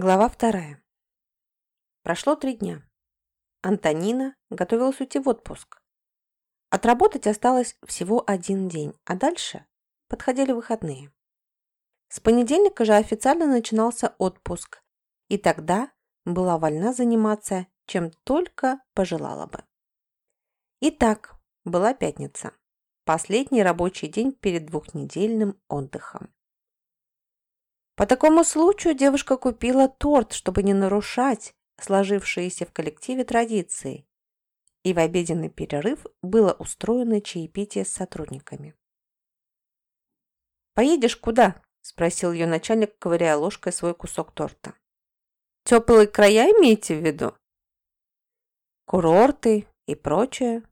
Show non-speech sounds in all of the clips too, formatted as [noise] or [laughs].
Глава вторая. Прошло три дня. Антонина готовилась уйти в отпуск. Отработать осталось всего один день, а дальше подходили выходные. С понедельника же официально начинался отпуск, и тогда была вольна заниматься, чем только пожелала бы. Итак, была пятница. Последний рабочий день перед двухнедельным отдыхом. По такому случаю девушка купила торт, чтобы не нарушать сложившиеся в коллективе традиции. И в обеденный перерыв было устроено чаепитие с сотрудниками. «Поедешь куда?» – спросил ее начальник, ковыряя ложкой свой кусок торта. «Теплые края имеете в виду?» «Курорты и прочее?»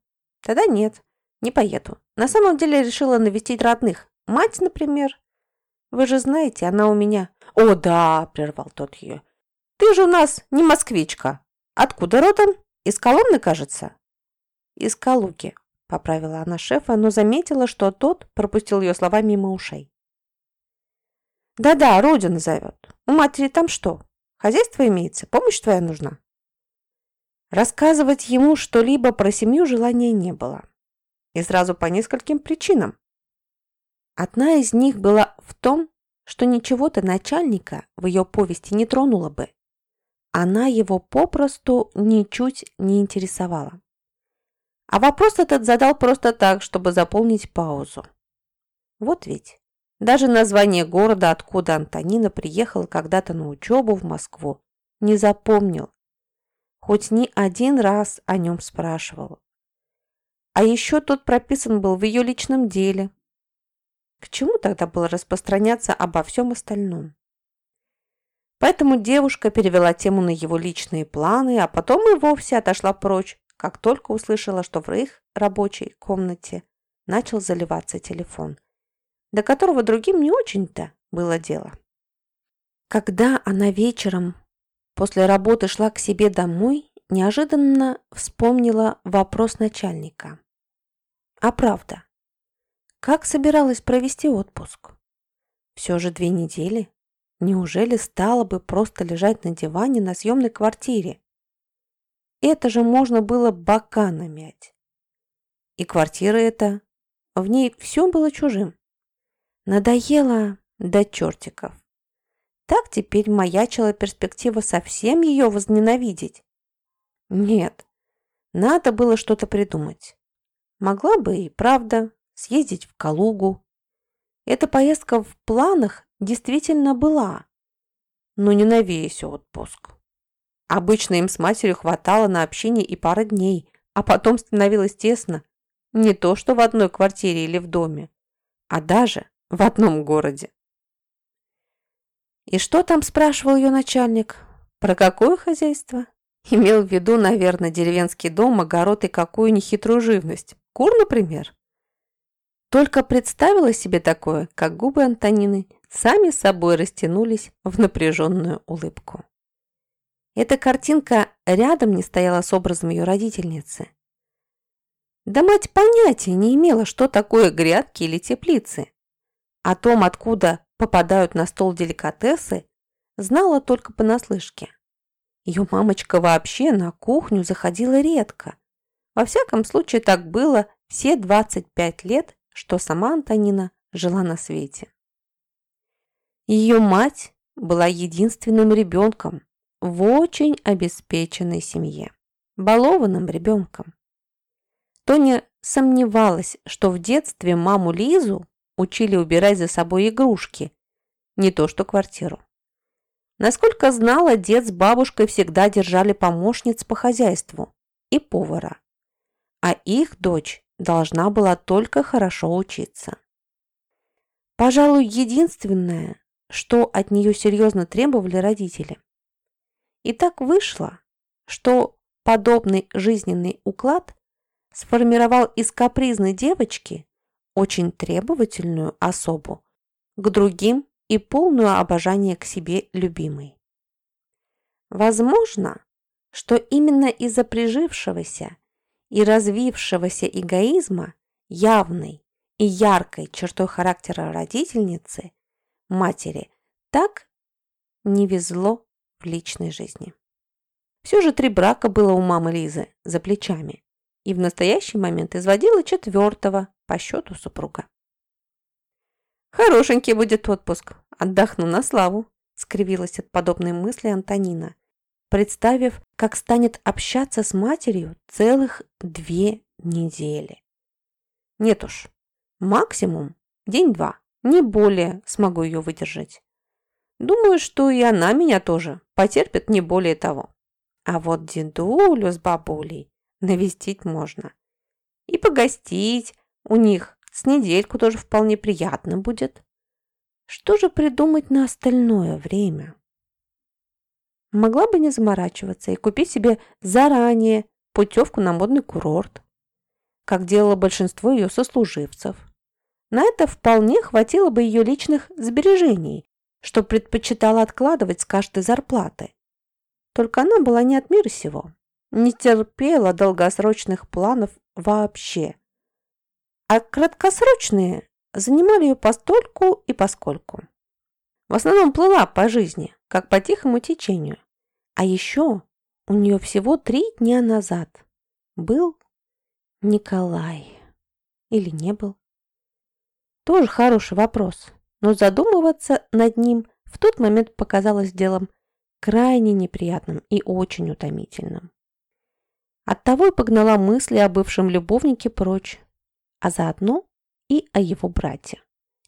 «Тогда нет, не поеду. На самом деле решила навестить родных. Мать, например, вы же знаете, она у меня...» «О, да!» – прервал тот ее. «Ты же у нас не москвичка. Откуда родом? Из Коломны, кажется?» «Из Калуги», – поправила она шефа, но заметила, что тот пропустил ее слова мимо ушей. «Да-да, родина зовет. У матери там что? Хозяйство имеется? Помощь твоя нужна?» Рассказывать ему что-либо про семью желания не было. И сразу по нескольким причинам. Одна из них была в том, что ничего-то начальника в ее повести не тронуло бы. Она его попросту ничуть не интересовала. А вопрос этот задал просто так, чтобы заполнить паузу. Вот ведь. Даже название города, откуда Антонина приехала когда-то на учебу в Москву, не запомнил. Хоть ни один раз о нем спрашивал. А еще тот прописан был в ее личном деле, к чему тогда было распространяться обо всем остальном? Поэтому девушка перевела тему на его личные планы, а потом и вовсе отошла прочь, как только услышала, что в их рабочей комнате начал заливаться телефон, до которого другим не очень-то было дело. Когда она вечером после работы шла к себе домой, неожиданно вспомнила вопрос начальника. А правда, как собиралась провести отпуск? Все же две недели. Неужели стала бы просто лежать на диване на съемной квартире? Это же можно было бока намять. И квартира эта, в ней все было чужим. Надоело до чертиков. Так теперь маячила перспектива совсем ее возненавидеть. Нет, надо было что-то придумать. Могла бы и правда съездить в Калугу. Эта поездка в планах действительно была, но не на весь отпуск. Обычно им с матерью хватало на общение и пары дней, а потом становилось тесно не то что в одной квартире или в доме, а даже в одном городе. И что там спрашивал ее начальник? Про какое хозяйство? Имел в виду, наверное, деревенский дом, огород и какую нехитрую живность. Кур, например? Только представила себе такое, как губы Антонины сами собой растянулись в напряженную улыбку. Эта картинка рядом не стояла с образом ее родительницы. Да мать понятия не имела, что такое грядки или теплицы. О том, откуда попадают на стол деликатесы, знала только понаслышке. Ее мамочка вообще на кухню заходила редко. Во всяком случае, так было все 25 лет, что сама Антонина жила на свете. Ее мать была единственным ребенком в очень обеспеченной семье, балованным ребенком. Тоня сомневалась, что в детстве маму Лизу учили убирать за собой игрушки, не то что квартиру. Насколько знала, дед с бабушкой всегда держали помощниц по хозяйству и повара, а их дочь должна была только хорошо учиться. Пожалуй, единственное, что от нее серьезно требовали родители. И так вышло, что подобный жизненный уклад сформировал из капризной девочки очень требовательную особу к другим и полную обожание к себе любимой. Возможно, что именно из-за прижившегося и развившегося эгоизма явной и яркой чертой характера родительницы, матери, так не везло в личной жизни. Все же три брака было у мамы Лизы за плечами, и в настоящий момент изводила четвертого по счету супруга. «Хорошенький будет отпуск, отдохну на славу», скривилась от подобной мысли Антонина, представив, как станет общаться с матерью целых две недели. Нет уж, максимум день-два, не более смогу ее выдержать. Думаю, что и она меня тоже потерпит не более того. А вот дедулю с бабулей навестить можно. И погостить у них с недельку тоже вполне приятно будет. Что же придумать на остальное время? Могла бы не заморачиваться и купить себе заранее путевку на модный курорт, как делало большинство ее сослуживцев. На это вполне хватило бы ее личных сбережений, что предпочитала откладывать с каждой зарплаты. Только она была не от мира сего, не терпела долгосрочных планов вообще. А краткосрочные занимали ее постольку и поскольку. В основном плыла по жизни, как по тихому течению. А еще у нее всего три дня назад был Николай. Или не был? Тоже хороший вопрос, но задумываться над ним в тот момент показалось делом крайне неприятным и очень утомительным. Оттого и погнала мысли о бывшем любовнике прочь, а заодно и о его брате,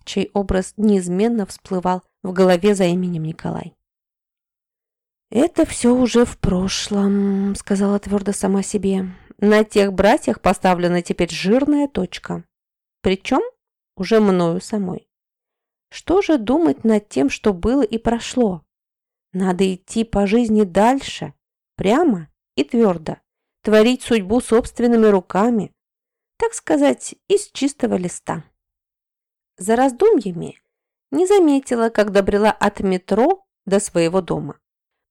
чей образ неизменно всплывал в голове за именем Николай. «Это все уже в прошлом», — сказала твердо сама себе. «На тех братьях поставлена теперь жирная точка. Причем уже мною самой. Что же думать над тем, что было и прошло? Надо идти по жизни дальше, прямо и твердо, творить судьбу собственными руками, так сказать, из чистого листа. За раздумьями не заметила, как добрела от метро до своего дома.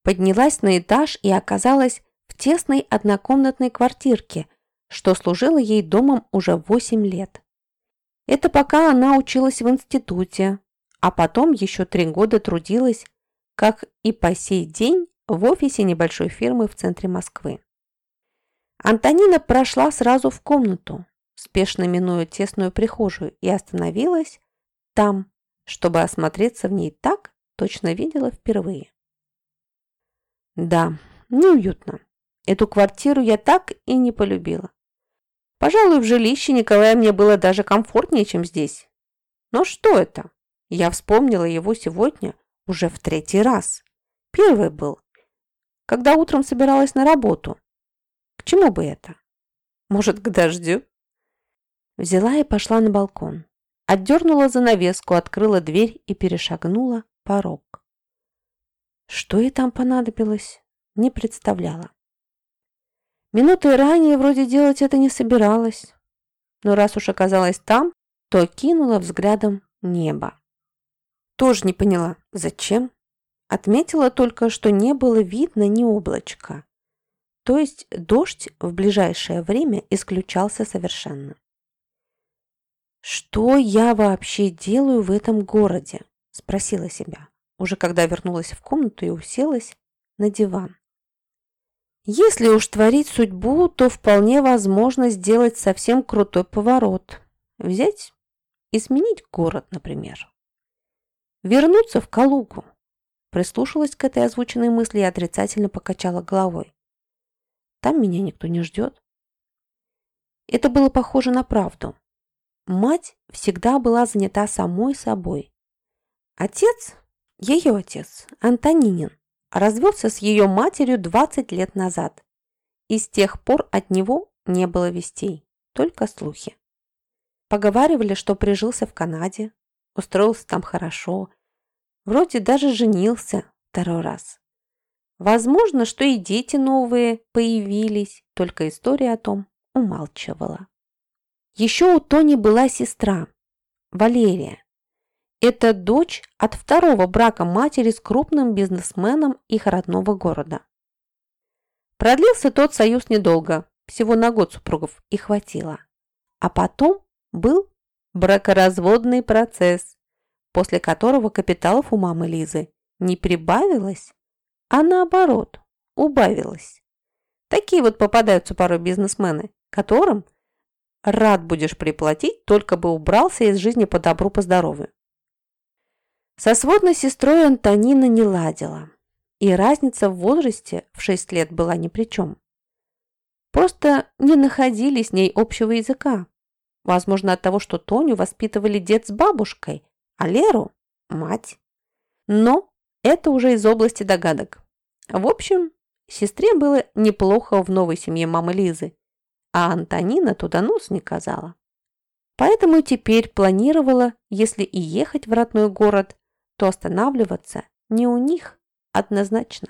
Поднялась на этаж и оказалась в тесной однокомнатной квартирке, что служило ей домом уже 8 лет. Это пока она училась в институте, а потом еще три года трудилась, как и по сей день, в офисе небольшой фирмы в центре Москвы. Антонина прошла сразу в комнату, спешно минуя тесную прихожую, и остановилась там, чтобы осмотреться в ней так, точно видела впервые. Да, неуютно. Эту квартиру я так и не полюбила. Пожалуй, в жилище Николая мне было даже комфортнее, чем здесь. Но что это? Я вспомнила его сегодня уже в третий раз. Первый был, когда утром собиралась на работу. К чему бы это? Может, к дождю? Взяла и пошла на балкон. Отдернула занавеску, открыла дверь и перешагнула порог. Что ей там понадобилось, не представляла. Минуты ранее вроде делать это не собиралась, но раз уж оказалась там, то кинула взглядом небо. Тоже не поняла, зачем. Отметила только, что не было видно ни облачка. То есть дождь в ближайшее время исключался совершенно. «Что я вообще делаю в этом городе?» – спросила себя, уже когда вернулась в комнату и уселась на диван. Если уж творить судьбу, то вполне возможно сделать совсем крутой поворот. Взять и сменить город, например. Вернуться в Калугу. Прислушалась к этой озвученной мысли и отрицательно покачала головой. Там меня никто не ждет. Это было похоже на правду. Мать всегда была занята самой собой. Отец, ее отец, Антонинин, развелся с ее матерью 20 лет назад. И с тех пор от него не было вестей, только слухи. Поговаривали, что прижился в Канаде, устроился там хорошо, вроде даже женился второй раз. Возможно, что и дети новые появились, только история о том умалчивала. Еще у Тони была сестра, Валерия. Это дочь от второго брака матери с крупным бизнесменом их родного города. Продлился тот союз недолго, всего на год супругов и хватило. А потом был бракоразводный процесс, после которого капиталов у мамы Лизы не прибавилось, а наоборот, убавилось. Такие вот попадаются порой бизнесмены, которым рад будешь приплатить, только бы убрался из жизни по добру, по здоровью. Со сводной сестрой Антонина не ладила, и разница в возрасте в 6 лет была ни при чем. Просто не находили с ней общего языка. Возможно, от того, что Тоню воспитывали дед с бабушкой, а Леру – мать. Но это уже из области догадок. В общем, сестре было неплохо в новой семье мамы Лизы, а Антонина туда нос не казала. Поэтому теперь планировала, если и ехать в родной город, то останавливаться не у них однозначно.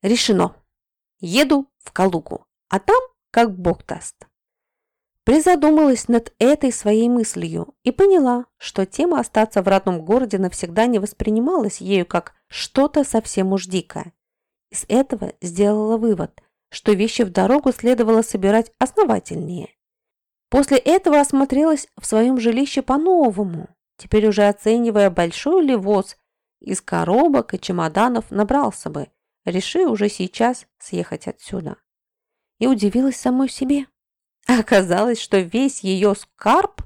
Решено. Еду в Калугу, а там как бог даст. Призадумалась над этой своей мыслью и поняла, что тема остаться в родном городе навсегда не воспринималась ею как что-то совсем уж дикое. Из этого сделала вывод, что вещи в дорогу следовало собирать основательнее. После этого осмотрелась в своем жилище по-новому, теперь уже оценивая, большой ли воз из коробок и чемоданов набрался бы, реши уже сейчас съехать отсюда. И удивилась самой себе. Оказалось, что весь ее скарб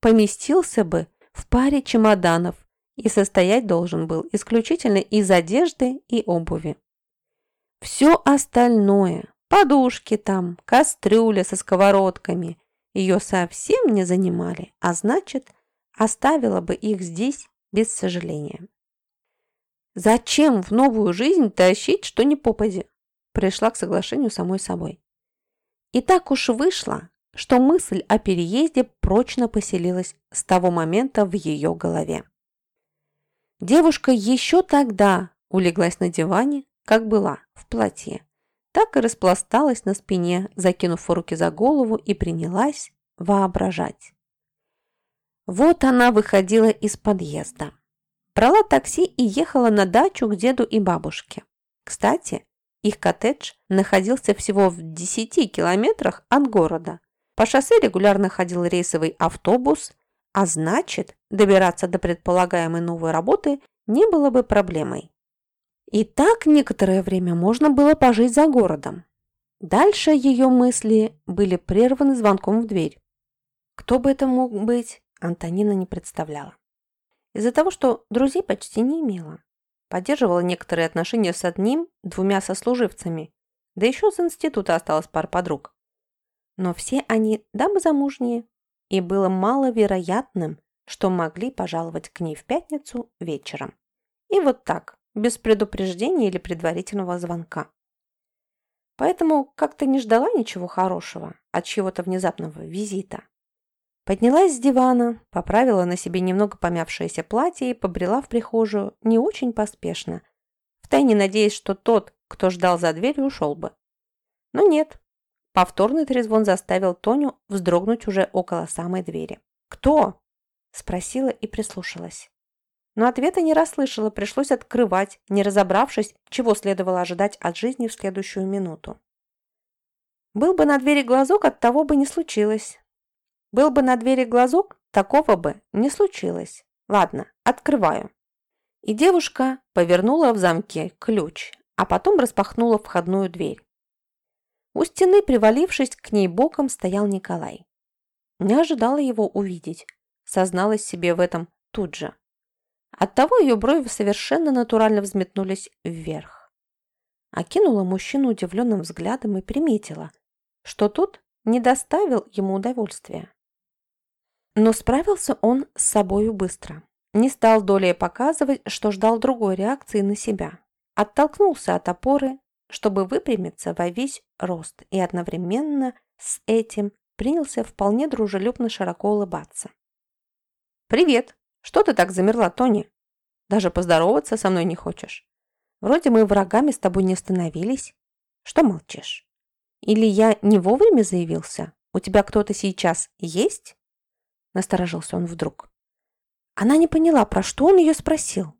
поместился бы в паре чемоданов и состоять должен был исключительно из одежды и обуви. Все остальное, подушки там, кастрюля со сковородками, ее совсем не занимали, а значит, оставила бы их здесь без сожаления. Зачем в новую жизнь тащить что ни попади? Пришла к соглашению самой собой. И так уж вышло, что мысль о переезде прочно поселилась с того момента в ее голове. Девушка еще тогда улеглась на диване, как была, в платье. Так и распласталась на спине, закинув руки за голову и принялась воображать. Вот она выходила из подъезда. Брала такси и ехала на дачу к деду и бабушке. Кстати, их коттедж находился всего в 10 километрах от города. По шоссе регулярно ходил рейсовый автобус, а значит, добираться до предполагаемой новой работы не было бы проблемой. И так некоторое время можно было пожить за городом. Дальше ее мысли были прерваны звонком в дверь. Кто бы это мог быть, Антонина не представляла. Из-за того, что друзей почти не имела. Поддерживала некоторые отношения с одним, двумя сослуживцами, да еще с института осталось пара подруг. Но все они дамы замужние, и было маловероятным, что могли пожаловать к ней в пятницу вечером. И вот так, без предупреждения или предварительного звонка. Поэтому как-то не ждала ничего хорошего от чего-то внезапного визита. Поднялась с дивана, поправила на себе немного помявшееся платье и побрела в прихожую не очень поспешно, втайне надеясь, что тот, кто ждал за дверью, ушел бы. Но нет. Повторный трезвон заставил Тоню вздрогнуть уже около самой двери. «Кто?» – спросила и прислушалась. Но ответа не расслышала, пришлось открывать, не разобравшись, чего следовало ожидать от жизни в следующую минуту. Был бы на двери глазок, от того бы не случилось. Был бы на двери глазок, такого бы не случилось. Ладно, открываю. И девушка повернула в замке ключ, а потом распахнула входную дверь. У стены, привалившись к ней боком, стоял Николай. Не ожидала его увидеть, созналась себе в этом тут же. Оттого ее брови совершенно натурально взметнулись вверх. Окинула мужчину удивленным взглядом и приметила, что тот не доставил ему удовольствия. Но справился он с собою быстро. Не стал долей показывать, что ждал другой реакции на себя. Оттолкнулся от опоры, чтобы выпрямиться во весь рост, и одновременно с этим принялся вполне дружелюбно широко улыбаться. «Привет! Что ты так замерла, Тони? Даже поздороваться со мной не хочешь? Вроде мы врагами с тобой не становились. Что молчишь? Или я не вовремя заявился? У тебя кто-то сейчас есть?» насторожился он вдруг. Она не поняла, про что он ее спросил.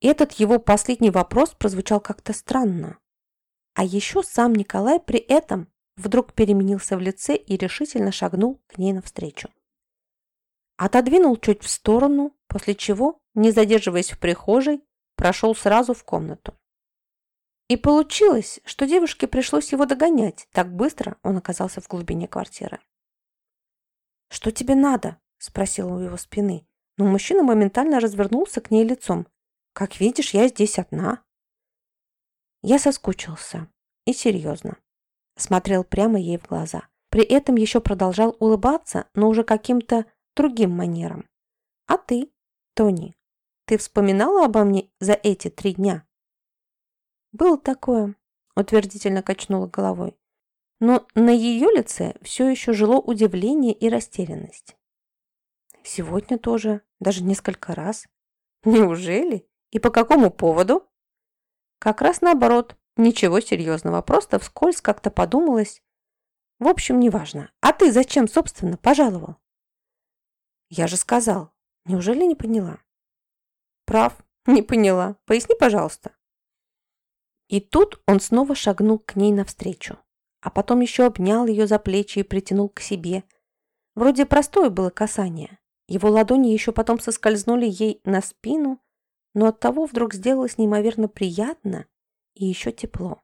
Этот его последний вопрос прозвучал как-то странно. А еще сам Николай при этом вдруг переменился в лице и решительно шагнул к ней навстречу. Отодвинул чуть в сторону, после чего, не задерживаясь в прихожей, прошел сразу в комнату. И получилось, что девушке пришлось его догонять. Так быстро он оказался в глубине квартиры. «Что тебе надо?» – спросила у его спины. Но мужчина моментально развернулся к ней лицом. «Как видишь, я здесь одна». Я соскучился. И серьезно. Смотрел прямо ей в глаза. При этом еще продолжал улыбаться, но уже каким-то другим манером. «А ты, Тони, ты вспоминала обо мне за эти три дня?» «Было такое», – утвердительно качнула головой. Но на ее лице все еще жило удивление и растерянность. «Сегодня тоже, даже несколько раз. Неужели? И по какому поводу?» «Как раз наоборот, ничего серьезного, просто вскользь как-то подумалось. В общем, неважно. А ты зачем, собственно, пожаловал?» «Я же сказал. Неужели не поняла?» «Прав, [laughs] не поняла. Поясни, пожалуйста». И тут он снова шагнул к ней навстречу, а потом еще обнял ее за плечи и притянул к себе. Вроде простое было касание. Его ладони еще потом соскользнули ей на спину, но оттого вдруг сделалось неимоверно приятно и еще тепло.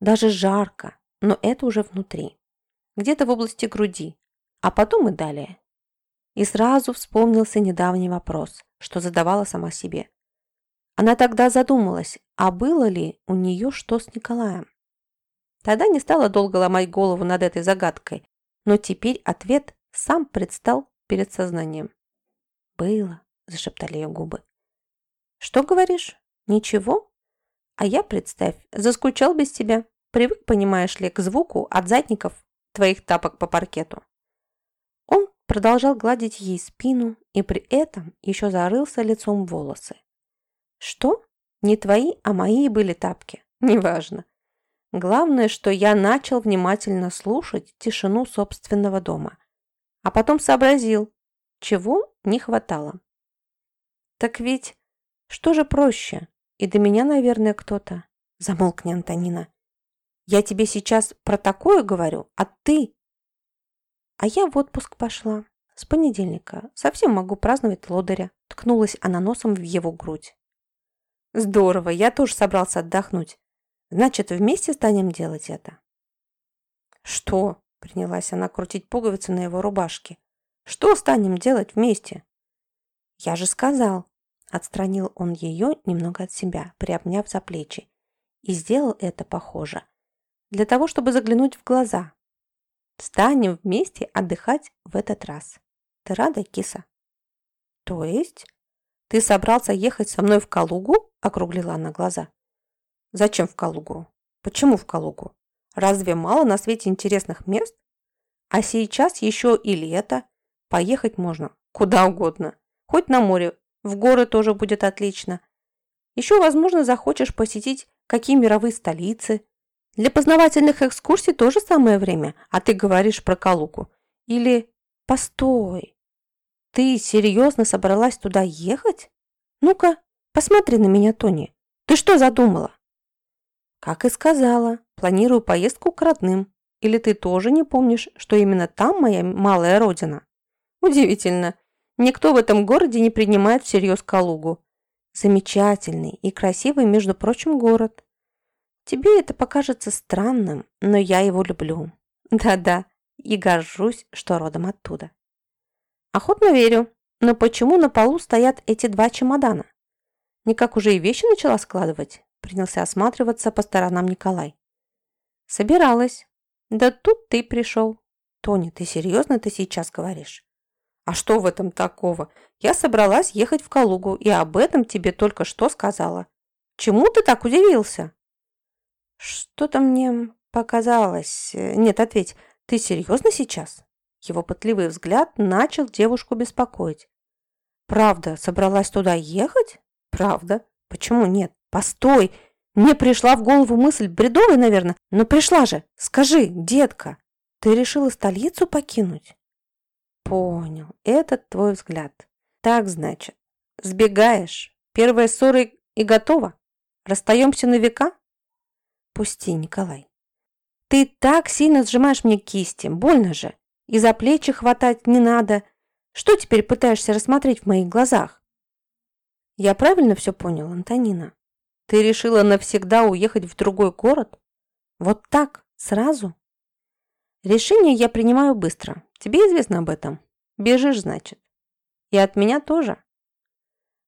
Даже жарко, но это уже внутри. Где-то в области груди, а потом и далее. И сразу вспомнился недавний вопрос, что задавала сама себе. Она тогда задумалась, а было ли у нее что с Николаем. Тогда не стала долго ломать голову над этой загадкой, но теперь ответ сам предстал перед сознанием. «Было», – зашептали ее губы. «Что говоришь? Ничего? А я, представь, заскучал без тебя. Привык, понимаешь ли, к звуку от задников твоих тапок по паркету». Продолжал гладить ей спину и при этом еще зарылся лицом в волосы. Что? Не твои, а мои были тапки. Неважно. Главное, что я начал внимательно слушать тишину собственного дома. А потом сообразил, чего не хватало. Так ведь что же проще? И до меня, наверное, кто-то. Замолкни, Антонина. Я тебе сейчас про такое говорю, а ты... А я в отпуск пошла. С понедельника. Совсем могу праздновать лодыря. Ткнулась она носом в его грудь. Здорово, я тоже собрался отдохнуть. Значит, вместе станем делать это? Что? Принялась она крутить пуговицы на его рубашке. Что станем делать вместе? Я же сказал. Отстранил он ее немного от себя, приобняв за плечи. И сделал это похоже. Для того, чтобы заглянуть в глаза. Станем вместе отдыхать в этот раз. Ты рада, киса? То есть? «Ты собрался ехать со мной в Калугу?» – округлила она глаза. «Зачем в Калугу? Почему в Калугу? Разве мало на свете интересных мест? А сейчас еще и лето. Поехать можно куда угодно. Хоть на море, в горы тоже будет отлично. Еще, возможно, захочешь посетить какие мировые столицы. Для познавательных экскурсий тоже самое время, а ты говоришь про Калугу. Или «Постой, ты серьезно собралась туда ехать? Ну-ка, посмотри на меня, Тони. Ты что задумала? Как и сказала, планирую поездку к родным. Или ты тоже не помнишь, что именно там моя малая родина? Удивительно. Никто в этом городе не принимает всерьез Калугу. Замечательный и красивый, между прочим, город. Тебе это покажется странным, но я его люблю. Да-да, и горжусь, что родом оттуда. Охотно верю. Но почему на полу стоят эти два чемодана? Никак уже и вещи начала складывать? Принялся осматриваться по сторонам Николай. Собиралась. Да тут ты пришел. Тони, ты серьезно ты сейчас говоришь? А что в этом такого? Я собралась ехать в Калугу и об этом тебе только что сказала. Чему ты так удивился? Что-то мне показалось. Нет, ответь, ты серьезно сейчас? Его пытливый взгляд начал девушку беспокоить. «Правда, собралась туда ехать?» «Правда. Почему нет? Постой! Мне пришла в голову мысль, бредовая, наверное, но пришла же. Скажи, детка, ты решила столицу покинуть?» «Понял. Этот твой взгляд. Так, значит, сбегаешь. Первая ссора и готова? Расстаемся на века?» «Пусти, Николай. Ты так сильно сжимаешь мне кисти. Больно же. И за плечи хватать не надо. Что теперь пытаешься рассмотреть в моих глазах? Я правильно все понял, Антонина? Ты решила навсегда уехать в другой город? Вот так, сразу? Решение я принимаю быстро. Тебе известно об этом? Бежишь, значит. И от меня тоже.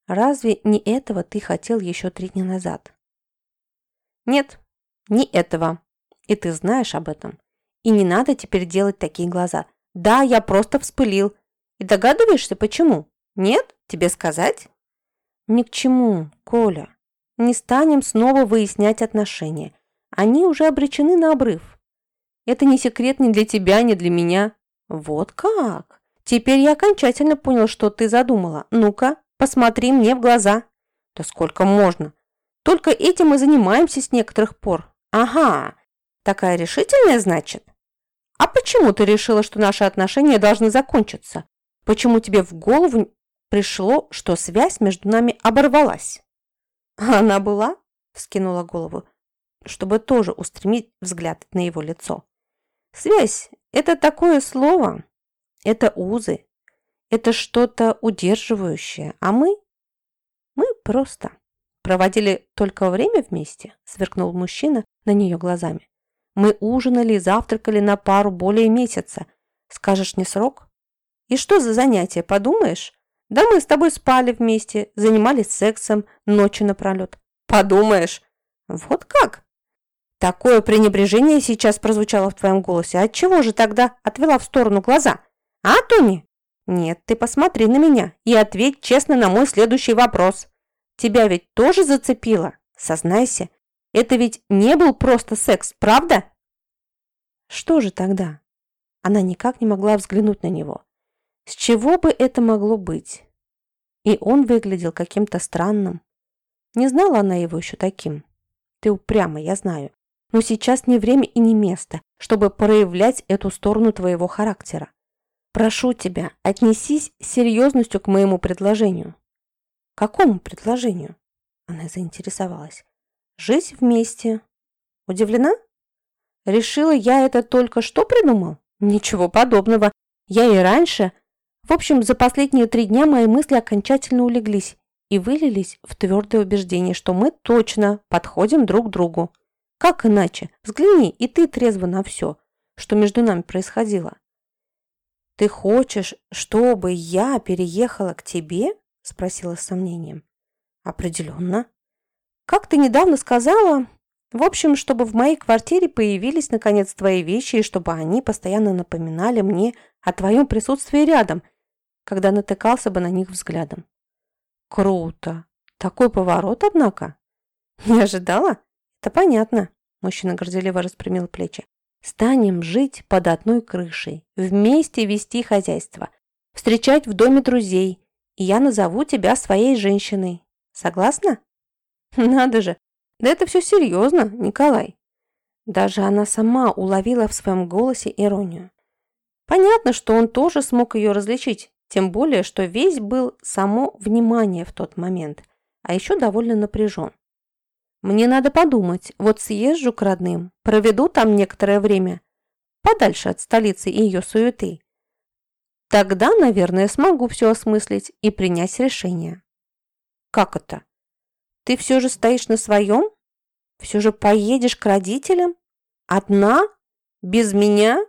Разве не этого ты хотел еще три дня назад? Нет, не этого. И ты знаешь об этом. И не надо теперь делать такие глаза. Да, я просто вспылил. И догадываешься, почему? Нет? Тебе сказать? Ни к чему, Коля. Не станем снова выяснять отношения. Они уже обречены на обрыв. Это не секрет ни для тебя, ни для меня. Вот как? Теперь я окончательно понял, что ты задумала. Ну-ка, посмотри мне в глаза. Да сколько можно? Только этим и занимаемся с некоторых пор. Ага, такая решительная, значит? А почему ты решила, что наши отношения должны закончиться? Почему тебе в голову пришло, что связь между нами оборвалась? Она была? Вскинула голову, чтобы тоже устремить взгляд на его лицо. Связь – это такое слово. Это узы. Это что-то удерживающее. А мы? Мы просто проводили только время вместе, сверкнул мужчина на нее глазами. Мы ужинали и завтракали на пару более месяца. Скажешь не срок? И что за занятие, подумаешь? Да мы с тобой спали вместе, занимались сексом ночью напролет. Подумаешь. Вот как? Такое пренебрежение сейчас прозвучало в твоем голосе. Отчего же тогда отвела в сторону глаза? А, Тони? Нет, ты посмотри на меня и ответь честно на мой следующий вопрос. Тебя ведь тоже зацепило? Сознайся, это ведь не был просто секс, правда? Что же тогда? Она никак не могла взглянуть на него. С чего бы это могло быть? И он выглядел каким-то странным. Не знала она его еще таким. Ты упряма, я знаю. Но сейчас не время и не место, чтобы проявлять эту сторону твоего характера. Прошу тебя, отнесись с серьезностью к моему предложению. Какому предложению? Она заинтересовалась. Жить вместе. Удивлена? Решила, я это только что придумал? Ничего подобного. Я и раньше... В общем, за последние три дня мои мысли окончательно улеглись и вылились в твердое убеждение, что мы точно подходим друг к другу. Как иначе? Взгляни, и ты трезво на все, что между нами происходило. «Ты хочешь, чтобы я переехала к тебе?» – спросила с сомнением. «Определенно. Как ты недавно сказала, в общем, чтобы в моей квартире появились наконец твои вещи и чтобы они постоянно напоминали мне о твоем присутствии рядом, когда натыкался бы на них взглядом. Круто. Такой поворот, однако. Не ожидала? Это понятно. Мужчина горделиво распрямил плечи. Станем жить под одной крышей, вместе вести хозяйство, встречать в доме друзей, и я назову тебя своей женщиной. Согласна? [laughs] Надо же, да это все серьезно, Николай. Даже она сама уловила в своем голосе иронию. Понятно, что он тоже смог ее различить, тем более, что весь был само внимание в тот момент, а еще довольно напряжен. Мне надо подумать, вот съезжу к родным, проведу там некоторое время, подальше от столицы и ее суеты. Тогда, наверное, смогу все осмыслить и принять решение. Как это? Ты все же стоишь на своем? Все же поедешь к родителям? Одна? Без меня?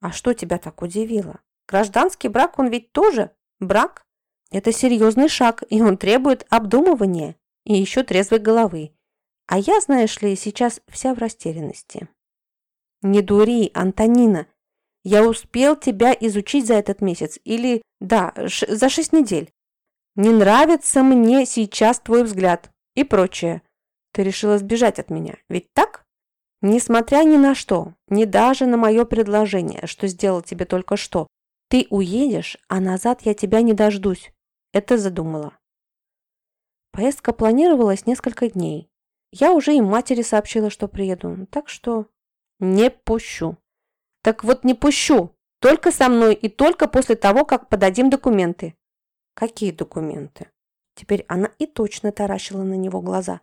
А что тебя так удивило? Гражданский брак, он ведь тоже брак. Это серьезный шаг, и он требует обдумывания и еще трезвой головы. А я, знаешь ли, сейчас вся в растерянности. Не дури, Антонина. Я успел тебя изучить за этот месяц. Или, да, за шесть недель. Не нравится мне сейчас твой взгляд и прочее. Ты решила сбежать от меня, ведь так? Несмотря ни на что, ни даже на мое предложение, что сделал тебе только что, ты уедешь, а назад я тебя не дождусь. Это задумала. Поездка планировалась несколько дней. Я уже и матери сообщила, что приеду, так что не пущу. Так вот не пущу, только со мной и только после того, как подадим документы. Какие документы? Теперь она и точно таращила на него глаза,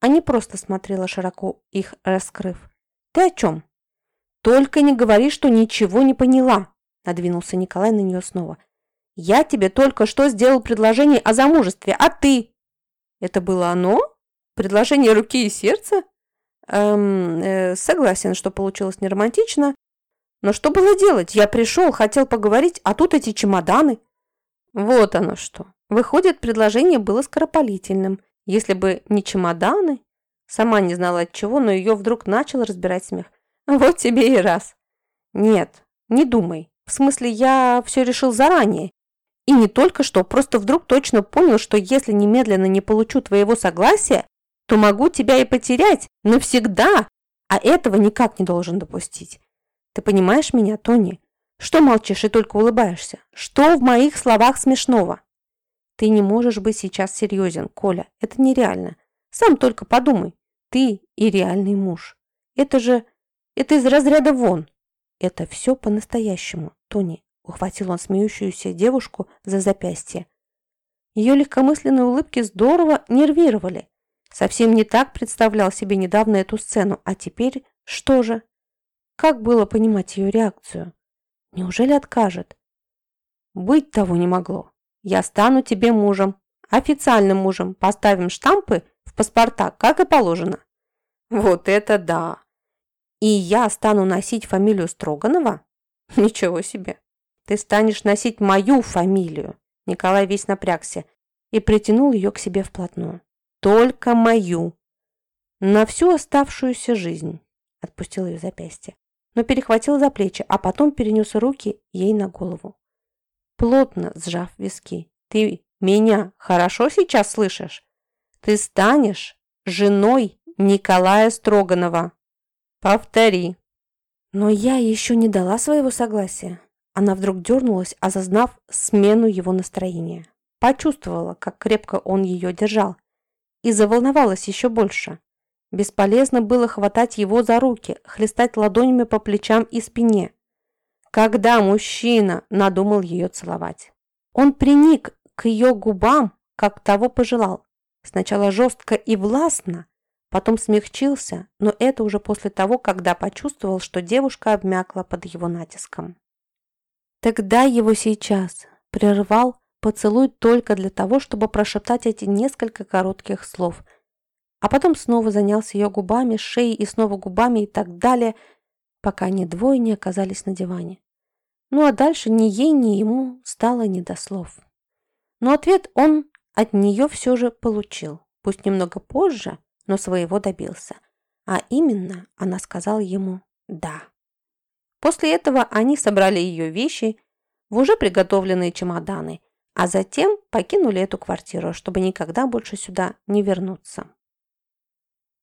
а не просто смотрела широко, их раскрыв. «Ты о чем?» «Только не говори, что ничего не поняла!» Надвинулся Николай на нее снова. Я тебе только что сделал предложение о замужестве, а ты? Это было оно? Предложение руки и сердца? Эм, э, согласен, что получилось неромантично. Но что было делать? Я пришел, хотел поговорить, а тут эти чемоданы. Вот оно что. Выходит, предложение было скоропалительным. Если бы не чемоданы... Сама не знала от чего, но ее вдруг начал разбирать смех. Вот тебе и раз. Нет, не думай. В смысле, я все решил заранее. И не только что, просто вдруг точно понял, что если немедленно не получу твоего согласия, то могу тебя и потерять навсегда, а этого никак не должен допустить. Ты понимаешь меня, Тони? Что молчишь и только улыбаешься? Что в моих словах смешного? Ты не можешь быть сейчас серьезен, Коля. Это нереально. Сам только подумай. Ты и реальный муж. Это же... Это из разряда вон. Это все по-настоящему, Тони. Ухватил он смеющуюся девушку за запястье. Ее легкомысленные улыбки здорово нервировали. Совсем не так представлял себе недавно эту сцену. А теперь что же? Как было понимать ее реакцию? Неужели откажет? Быть того не могло. Я стану тебе мужем. Официальным мужем. Поставим штампы в паспорта, как и положено. Вот это да! И я стану носить фамилию Строганова? Ничего себе! Ты станешь носить мою фамилию. Николай весь напрягся и притянул ее к себе вплотную. Только мою. На всю оставшуюся жизнь. Отпустил ее запястье но перехватил за плечи, а потом перенес руки ей на голову. Плотно сжав виски. «Ты меня хорошо сейчас слышишь? Ты станешь женой Николая Строганова. Повтори». Но я еще не дала своего согласия. Она вдруг дернулась, осознав смену его настроения. Почувствовала, как крепко он ее держал. И заволновалась еще больше. Бесполезно было хватать его за руки, хлестать ладонями по плечам и спине. Когда мужчина надумал ее целовать. Он приник к ее губам, как того пожелал. Сначала жестко и властно, потом смягчился, но это уже после того, когда почувствовал, что девушка обмякла под его натиском. Тогда его сейчас прервал поцелуй только для того, чтобы прошептать эти несколько коротких слов – а потом снова занялся ее губами, шеей и снова губами и так далее, пока они двое не оказались на диване. Ну а дальше ни ей, ни ему стало не до слов. Но ответ он от нее все же получил, пусть немного позже, но своего добился. А именно, она сказала ему «да». После этого они собрали ее вещи в уже приготовленные чемоданы, а затем покинули эту квартиру, чтобы никогда больше сюда не вернуться.